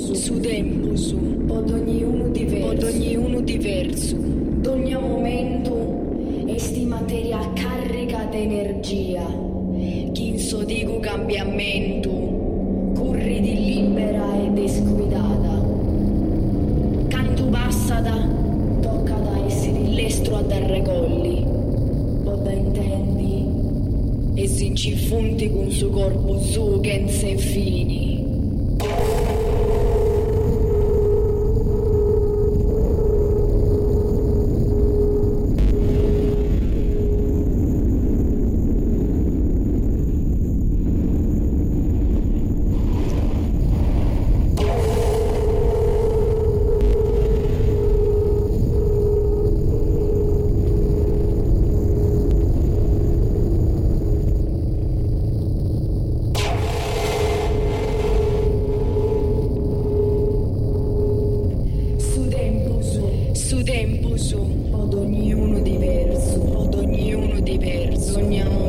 su, su tempus, pod ognuno diverso, pod ognuno diverso, d'ogni momento esti materia carica d'energia, chi in so dico cambiamento, corri di libera e descuidata, canto passata, tocca da essere l'estro a dar colli, pod intendi, e si incifonti con suo corpo su che se fini. su tempus, Su. Tempus, pod ognuno diverso, pod ognuno diverso, d'ogni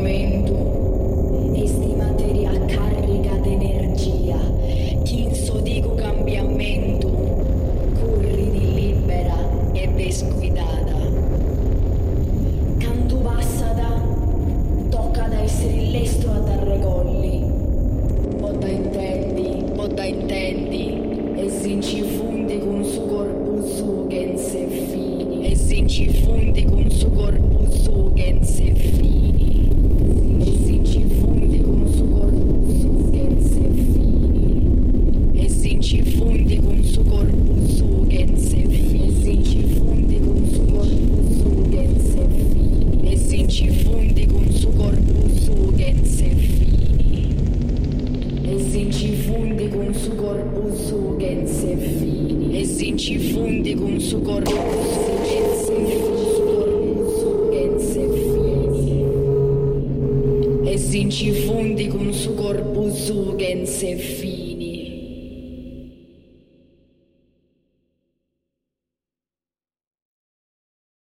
e si incifonti con suo corpo che se fini. E si incifundi con su corpo che se fini. e si incifondi con suo corpo se E fini fini. e si incifondi con suo corpo che se fini E si incifundi con su corpo che se fini. e si incifondi con suo corpo su che se E si incifundi con su corpo che se fini. E si incifondi con suo corpo su che se fini